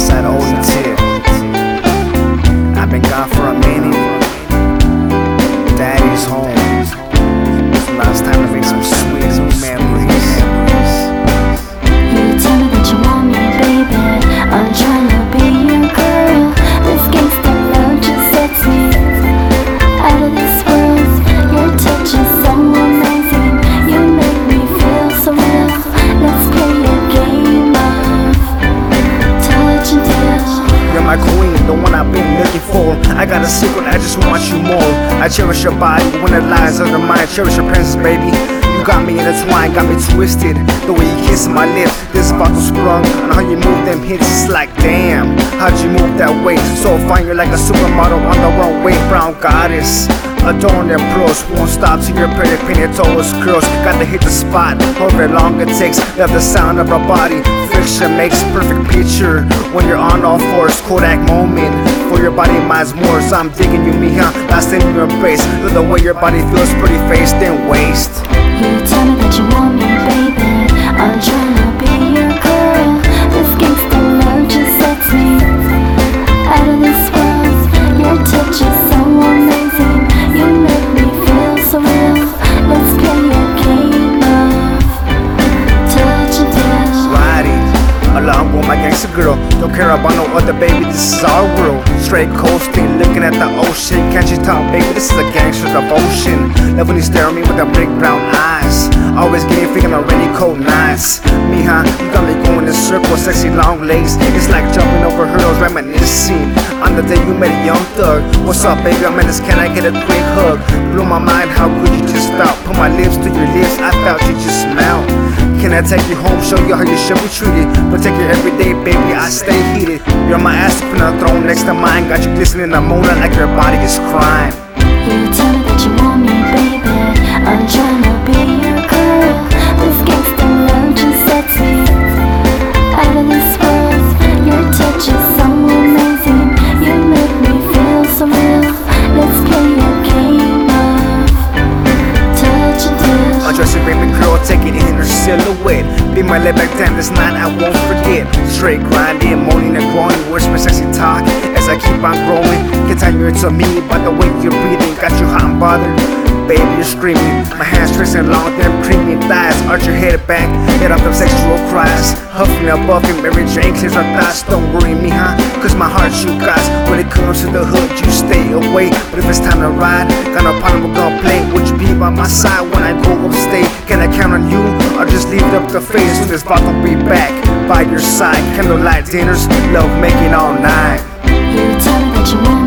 outside all the time. For. I got a secret, I just want you more. I cherish your body when it lies under mine. Cherish your presence, baby. You got me intertwined, got me twisted. The way you kiss my lips, this bottle sprung. And how you move them hips, it's like damn. How'd you move that way? So fine, you're like a supermodel on the runway, brown goddess. Adorn their pros, won't stop till your pretty painted toes curls. Got to hit the spot, however long it takes. Love the sound of our body. Friction makes perfect picture when you're on all fours. Kodak moment for your body, mine's more. So I'm digging you, me, huh? Last in your embrace. The way your body feels, pretty face, then waist. You tell me that you want me, baby. Don't care about no other baby, this is our world. Straight coasting, looking at the ocean. Can't you tell, baby, this is a gangster devotion. Love when you stare at me with them big brown eyes. Always getting freaking on rainy cold nights. Me? You got me going in circles, sexy long legs. It's like jumping over hurdles, reminiscing. On the day you met a young thug. What's up, baby? I'm in this. Can I get a quick hug? Blew my mind, how could you just stop? Put my lips to your lips, I felt you just smell. Can I take you home, show you how you should be treated? Protect you every day, baby, I stay heated. You're my ass up in a throne next to mine. Got you glistening in the moonlight like your body is crying. You tell me that you silhouette. Be my lay back down this night, I won't forget. Straight grinding, moaning and groaning, whisper sexy talk as I keep on growing. You're into me but the way you're breathing, got you hot and bothered. Baby, you're screaming. My hands tracing long, them creamy thighs. Arch your head back, let off them sexual cries. Huffing and buffing, Mary Jane clears her thoughts. Don't worry me, huh? Cause my heart's you guys. When it comes to the hood, you stay away. But if it's time to ride, got no problem with gun play. Would you be by my side when I go upstate? Can I count on you? Or just leave it up to fate? Soon as Bob be back by your side. Candlelight dinners, love making all night. You that you want